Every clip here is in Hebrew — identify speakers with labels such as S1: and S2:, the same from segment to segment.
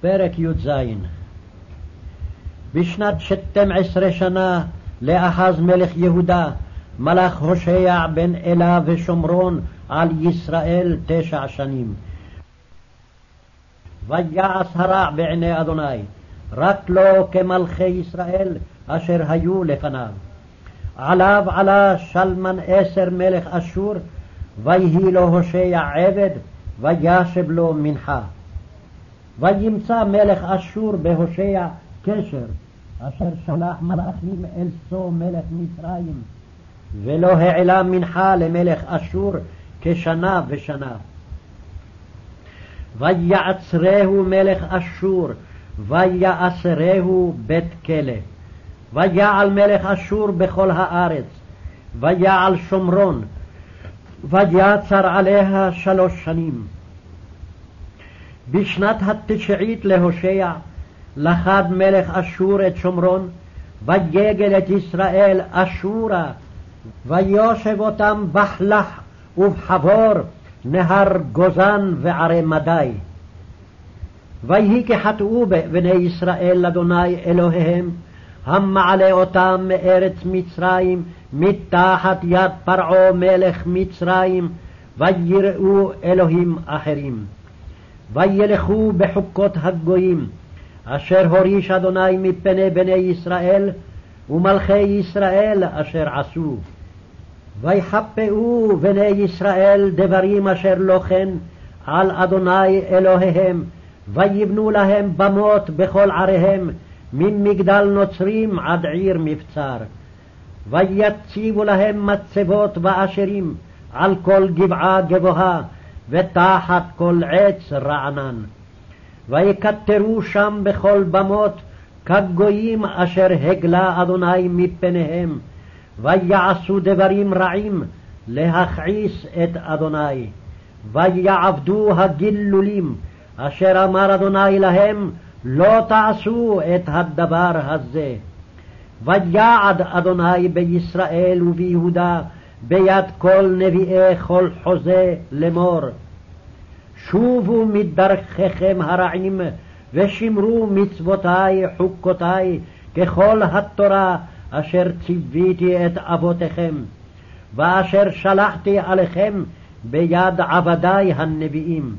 S1: פרק י"ז בשנת שתים עשרה שנה לאחז מלך יהודה מלך הושע בן אלה ושומרון על ישראל תשע שנים. ויעש הרע בעיני אדוני, רק לא כמלכי ישראל אשר היו לפניו. עליו עלה שלמן עשר מלך אשור, ויהי לו הושע עבד, וישב לו מנחה. וימצא מלך אשור בהושע קשר, אשר שלח מלאכים אל סו מלך מצרים, ולא העלה מנחה למלך אשור כשנה ושנה. ויעצרהו מלך אשור, ויאסרהו בית כלא. ויעל מלך אשור בכל הארץ, ויעל שומרון, ויצר עליה שלוש שנים. בשנת התשעית להושע, לכד מלך אשור את שומרון, ויגל את ישראל אשורה, ויושב אותם בחלח ובחבור, נהר גוזן וערי מדי. ויהי כחטאו בני ישראל לאדוני אלוהיהם, המעלה אותם מארץ מצרים, מתחת יד פרעה מלך מצרים, ויראו אלוהים אחרים. וילכו בחוקות הגויים, אשר הוריש אדוני מפני בני ישראל, ומלכי ישראל אשר עשו. ויחפאו בני ישראל דברים אשר לא כן על אדוני אלוהיהם, ויבנו להם במות בכל עריהם, ממגדל נוצרים עד עיר מבצר. ויציבו להם מצבות ואשרים על כל גבעה גבוהה, ותחת כל עץ רענן. ויקטרו שם בכל במות כגויים אשר הגלה אדוני מפניהם, ויעשו דברים רעים להכעיס את אדוני. ויעבדו הגילולים, אשר אמר אדוני להם, לא תעשו את הדבר הזה. ויעד אדוני בישראל וביהודה ביד כל נביאי כל חוזה לאמור. שובו מדרכיכם הרעים ושמרו מצוותי חוקותי ככל התורה אשר ציוויתי את אבותיכם, ואשר שלחתי עליכם ביד עבדי הנביאים.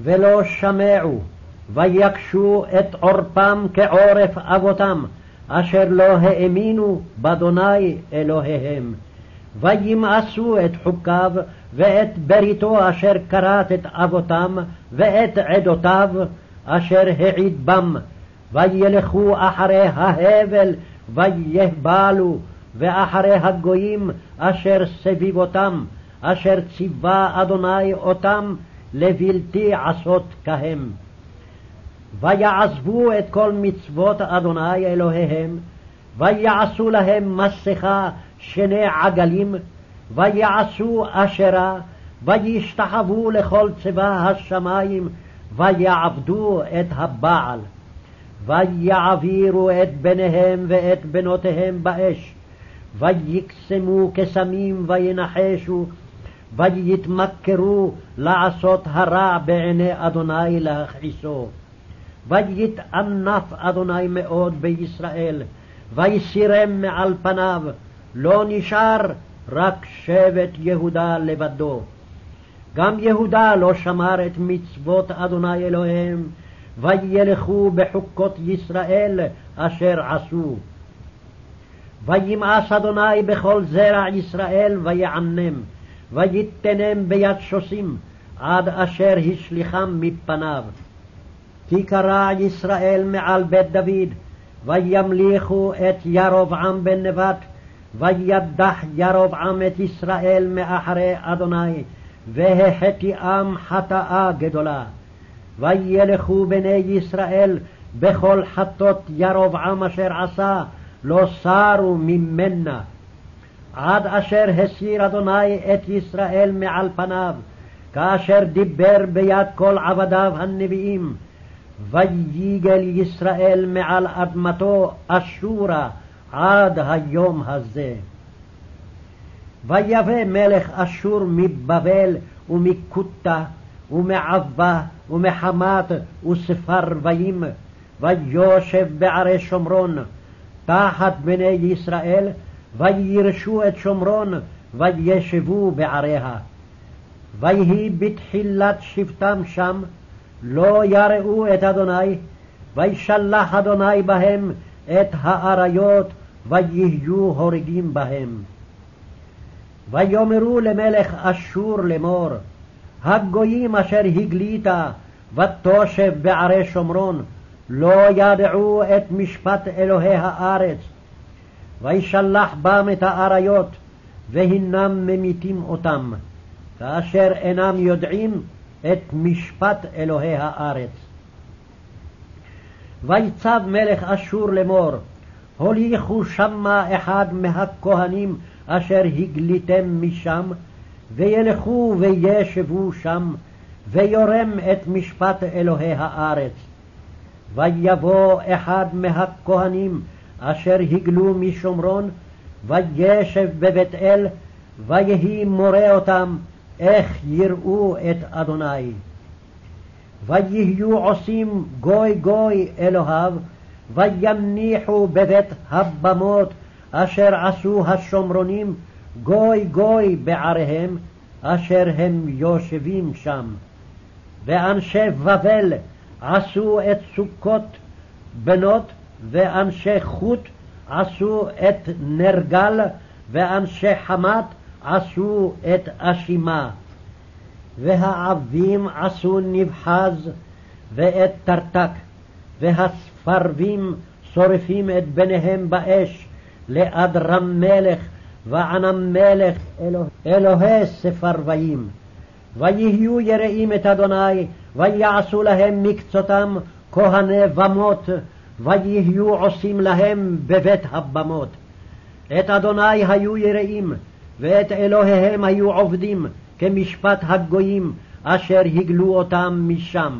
S1: ולא שמעו, ויקשו את עורפם כעורף אבותם, אשר לא האמינו באדוני אלוהיהם. וימאסו את חוקיו ואת בריתו אשר כרת את אבותם ואת עדותיו אשר העיד בם, וילכו אחרי ההבל ויהבלו, ואחרי הגויים אשר סביבותם, אשר ציווה אדוני אותם לבלתי עשות כהם. ויעזבו את כל מצוות אדוני אלוהיהם, ויעשו להם מסכה שני עגלים, ויעשו אשרה, וישתחוו לכל צבא השמים, ויעבדו את הבעל. ויעבירו את בניהם ואת בנותיהם באש, ויקסמו קסמים וינחשו, ויתמכרו לעשות הרע בעיני אדוני להכעיסו. ויתענף אדוני מאוד בישראל, ויסירם מעל פניו, לא נשאר רק שבט יהודה לבדו. גם יהודה לא שמר את מצוות אדוני אלוהיהם, וילכו בחוקות ישראל אשר עשו. וימאס אדוני בכל זרע ישראל ויענם, ויתנם ביד שושים, עד אשר השליחם מפניו. כי קרע ישראל מעל בית דוד, וימליכו את ירבעם בן נבט, וידח ירבעם את ישראל מאחרי אדוני, והחטיאם חטאה גדולה. וילכו בני ישראל בכל חטות ירבעם אשר עשה, לא סרו ממנה. עד אשר הסיר אדוני את ישראל מעל פניו, כאשר דיבר ביד כל עבדיו הנביאים, ויגל ישראל מעל אדמתו אשורה עד היום הזה. ויבא מלך אשור מבבל ומכותה ומעבה ומחמת וספרוויים, ויושב בערי שומרון, תחת בני ישראל, וירשו את שומרון, וישבו בעריה. ויהי בתחילת שבטם שם, לא יראו את אדוני, וישלח אדוני בהם את האריות, ויהיו הורגים בהם. ויאמרו למלך אשור לאמור, הגויים אשר הגליתה ותושב בערי שומרון, לא ידעו את משפט אלוהי הארץ. וישלח בם את האריות, והנם ממיתים אותם, כאשר אינם יודעים את משפט אלוהי הארץ. ויצב מלך אשור לאמור, הוליכו שמה אחד מהכהנים אשר הגליתם משם, וילכו וישבו שם, ויורם את משפט אלוהי הארץ. ויבוא אחד מהכהנים אשר הגלו משומרון, וישב בבית אל, ויהי מורה אותם איך יראו את אדוני. ויהיו עושים גוי גוי אלוהיו, ויניחו בבית הבמות אשר עשו השומרונים גוי גוי בעריהם, אשר הם יושבים שם. ואנשי בבל עשו את סוכות בנות, ואנשי חוט עשו את נרגל, ואנשי חמת עשו את אשימה. והעבים עשו נבחז ואת תרתק, והספרבים שורפים את בניהם באש, לאדרם מלך וענם מלך אלוה, אלוהי ספרוויים. ויהיו יראים את אדוני, ויעשו להם מקצותם כהני במות, ויהיו עושים להם בבית הבמות. את אדוני היו יראים, ואת אלוהיהם היו עובדים, כמשפט הגויים, אשר הגלו אותם משם.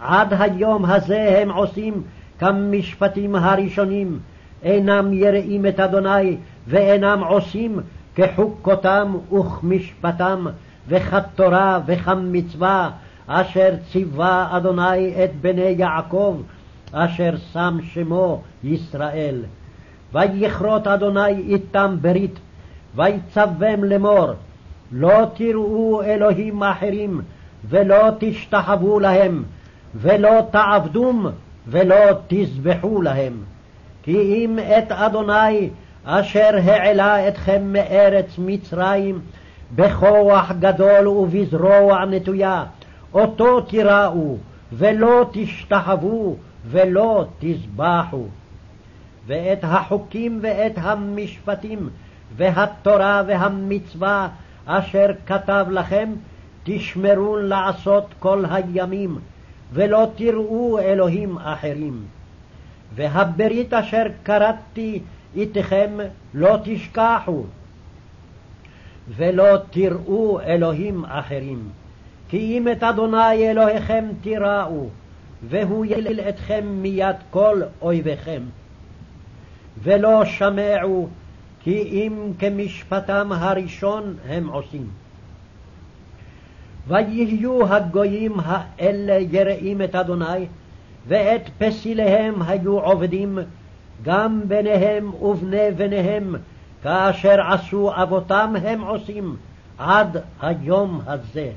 S1: עד היום הזה הם עושים כמשפטים הראשונים, אינם יראים את אדוני, ואינם עושים כחוקותם וכמשפטם, וכתורה וכמצווה, אשר ציווה אדוני את בני יעקב, אשר שם שמו ישראל. ויכרות אדוני איתם ברית, ויצבם לאמור, לא תראו אלוהים אחרים, ולא תשתחוו להם, ולא תעבדום, ולא תזבחו להם. כי אם את אדוני אשר העלה אתכם מארץ מצרים בכוח גדול ובזרוע נטויה, אותו תיראו, ולא תשתחוו, ולא תזבחו. ואת החוקים ואת המשפטים, והתורה והמצווה אשר כתב לכם, תשמרו לעשות כל הימים, ולא תראו אלוהים אחרים. והברית אשר כרתתי איתכם לא תשכחו, ולא תראו אלוהים אחרים. כי אם את אדוני אלוהיכם תיראו, והוא יליל אתכם מיד כל אויביכם. ולא שמעו, כי אם כמשפטם הראשון הם עושים. ויהיו הגויים האלה יראים את אדוני, ואת פסיליהם היו עובדים, גם בניהם ובני בניהם, כאשר עשו אבותם הם עושים, עד היום הזה.